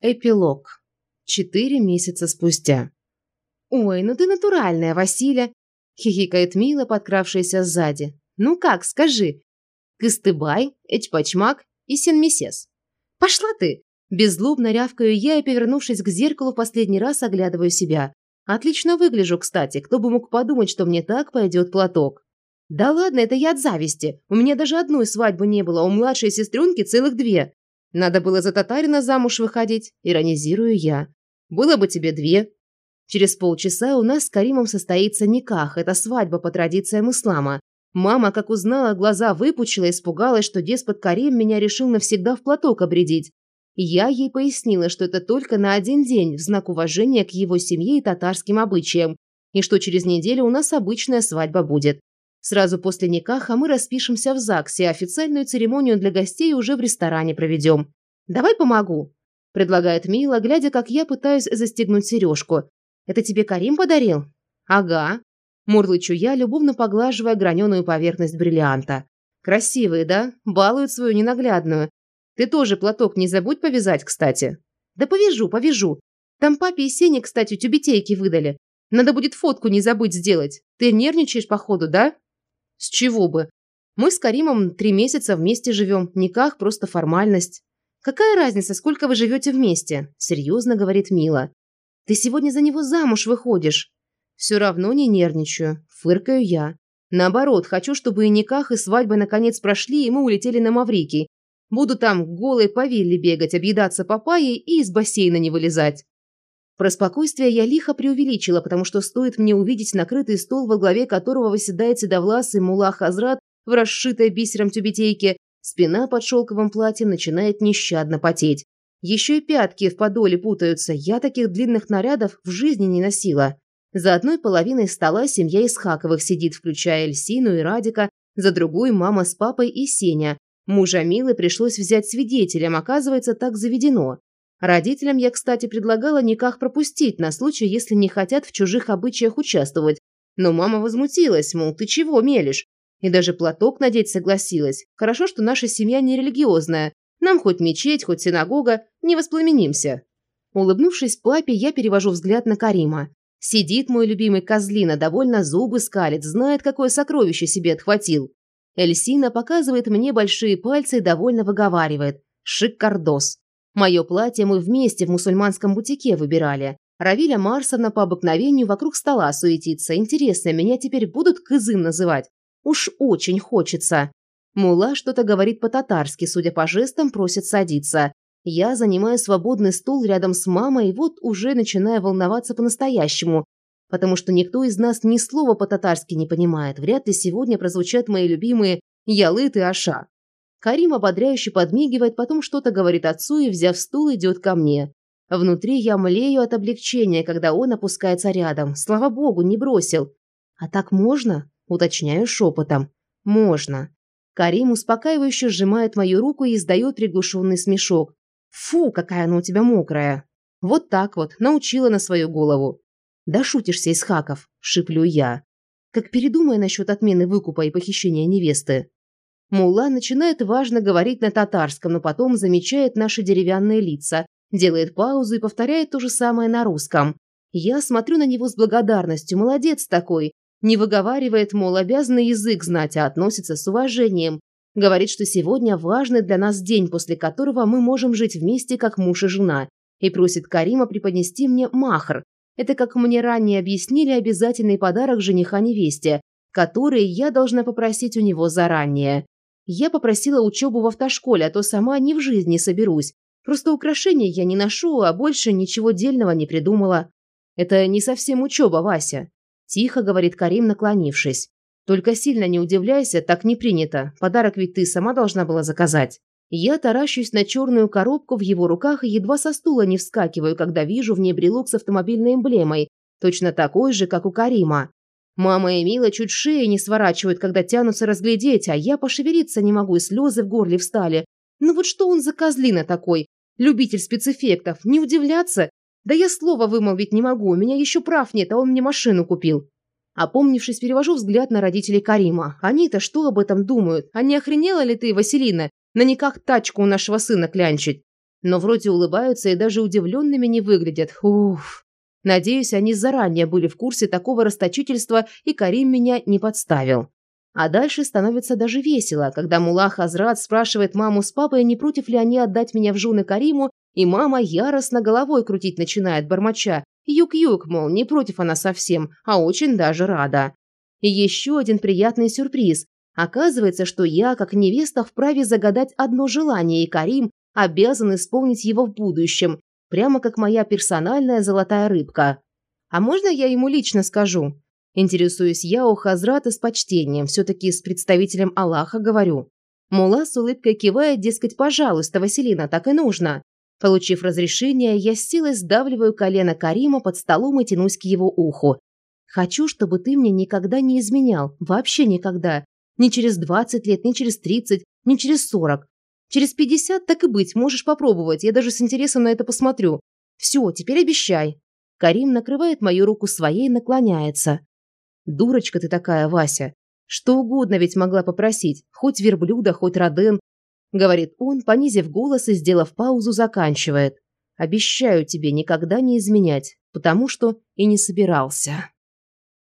Эпилог. Четыре месяца спустя. «Ой, ну ты натуральная, Василя!» – хихикает Мила, подкравшаяся сзади. «Ну как, скажи?» «Кыстыбай, Эчпачмак и Сенмисес». «Пошла ты!» Беззлобно рявкаю я и, повернувшись к зеркалу, в последний раз оглядываю себя. Отлично выгляжу, кстати. Кто бы мог подумать, что мне так пойдет платок. Да ладно, это я от зависти. У меня даже одной свадьбы не было, а у младшей сестренки целых две. Надо было за татарина замуж выходить, иронизирую я. Было бы тебе две. Через полчаса у нас с Каримом состоится никах, это свадьба по традициям ислама. Мама, как узнала, глаза выпучила, испугалась, что деспот Карим меня решил навсегда в платок обредить. Я ей пояснила, что это только на один день, в знак уважения к его семье и татарским обычаям, и что через неделю у нас обычная свадьба будет. Сразу после Никаха мы распишемся в ЗАГСе, официальную церемонию для гостей уже в ресторане проведем. Давай помогу», – предлагает Мила, глядя, как я пытаюсь застегнуть сережку. «Это тебе Карим подарил?» «Ага», – мурлычу я, любовно поглаживая граненую поверхность бриллианта. «Красивые, да? Балуют свою ненаглядную. Ты тоже платок не забудь повязать, кстати». «Да повяжу, повяжу. Там папе и Сене, кстати, тюбетейки выдали. Надо будет фотку не забыть сделать. Ты нервничаешь, походу, да?» С чего бы? Мы с Каримом три месяца вместе живем. Никак, просто формальность. Какая разница, сколько вы живете вместе? Серьезно, говорит Мила. Ты сегодня за него замуж выходишь. Все равно не нервничаю. Фыркаю я. Наоборот, хочу, чтобы и никах, и свадьба наконец прошли, и мы улетели на Маврикий. Буду там голой по вилле бегать, объедаться папайей и из бассейна не вылезать. Про спокойствие я лихо преувеличила, потому что стоит мне увидеть накрытый стол, во главе которого восседает седовласый мула Хазрат в расшитой бисером тюбетейке, спина под шелковым платьем начинает нещадно потеть. Еще и пятки в подоле путаются, я таких длинных нарядов в жизни не носила. За одной половиной стола семья Исхаковых сидит, включая Эльсину и Радика, за другой мама с папой и Сеня. Мужа Милы пришлось взять свидетелем, оказывается, так заведено. Родителям я, кстати, предлагала никак пропустить на случай, если не хотят в чужих обычаях участвовать. Но мама возмутилась, мол, ты чего мелешь? И даже платок надеть согласилась. Хорошо, что наша семья не религиозная. Нам хоть мечеть, хоть синагога, не воспламенимся. Улыбнувшись папе, я перевожу взгляд на Карима. Сидит мой любимый козлина, довольно зубы скалит, знает, какое сокровище себе отхватил. Эльсина показывает мне большие пальцы и довольно выговаривает. Шикардос. Мое платье мы вместе в мусульманском бутике выбирали. Равиля Марсовна по обыкновению вокруг стола суетится. Интересно, меня теперь будут кызым называть? Уж очень хочется. Мула что-то говорит по-татарски, судя по жестам, просит садиться. Я занимаю свободный стул рядом с мамой вот уже начинаю волноваться по-настоящему, потому что никто из нас ни слова по-татарски не понимает. Вряд ли сегодня прозвучат мои любимые «ялыт» и «аша». Карим ободряюще подмигивает, потом что-то говорит отцу и, взяв стул, идет ко мне. Внутри я млею от облегчения, когда он опускается рядом. Слава богу, не бросил. «А так можно?» – уточняю шепотом. «Можно». Карим успокаивающе сжимает мою руку и издает приглушенный смешок. «Фу, какая она у тебя мокрая!» Вот так вот, научила на свою голову. «Да шутишься, Исхаков», – шиплю я. Как передумай насчет отмены выкупа и похищения невесты. Мула начинает важно говорить на татарском, но потом замечает наши деревянные лица, делает паузу и повторяет то же самое на русском. Я смотрю на него с благодарностью, молодец такой. Не выговаривает, мол, обязанный язык знать, а относится с уважением. Говорит, что сегодня важный для нас день, после которого мы можем жить вместе, как муж и жена. И просит Карима преподнести мне махр. Это, как мне ранее объяснили, обязательный подарок жениха невесте, который я должна попросить у него заранее. Я попросила учебу в автошколе, а то сама ни в жизни соберусь. Просто украшения я не ношу, а больше ничего дельного не придумала. Это не совсем учеба, Вася. Тихо говорит Карим, наклонившись. Только сильно не удивляйся, так не принято. Подарок ведь ты сама должна была заказать. Я таращусь на черную коробку в его руках и едва со стула не вскакиваю, когда вижу в ней брелок с автомобильной эмблемой, точно такой же, как у Карима. Мама и Мила чуть шеи не сворачивают, когда тянутся разглядеть, а я пошевелиться не могу, и слезы в горле встали. Ну вот что он за козлина такой? Любитель спецэффектов. Не удивляться? Да я слова вымолвить не могу, у меня еще прав нет, а он мне машину купил. Опомнившись, перевожу взгляд на родителей Карима. Они-то что об этом думают? А не охренела ли ты, Василина, на никак тачку у нашего сына клянчить? Но вроде улыбаются и даже удивленными не выглядят. Уф. Надеюсь, они заранее были в курсе такого расточительства, и Карим меня не подставил. А дальше становится даже весело, когда Мулах Азрат спрашивает маму с папой, не против ли они отдать меня в жены Кариму, и мама яростно головой крутить начинает, бормоча. Юг-юг, мол, не против она совсем, а очень даже рада. И еще один приятный сюрприз. Оказывается, что я, как невеста, вправе загадать одно желание, и Карим обязан исполнить его в будущем, прямо как моя персональная золотая рыбка. А можно я ему лично скажу? Интересуюсь я у Хазрата с почтением, все-таки с представителем Аллаха говорю. Мула с улыбкой кивает, дескать, пожалуйста, Василина, так и нужно. Получив разрешение, я с силой сдавливаю колено Карима под столом и тянусь к его уху. Хочу, чтобы ты мне никогда не изменял, вообще никогда. Ни через 20 лет, ни через 30, ни через 40. Через 50 так и быть, можешь попробовать, я даже с интересом на это посмотрю. Все, теперь обещай. Карим накрывает мою руку своей и наклоняется. Дурочка ты такая, Вася. Что угодно ведь могла попросить, хоть верблюда, хоть роден. Говорит он, понизив голос и сделав паузу, заканчивает. Обещаю тебе никогда не изменять, потому что и не собирался.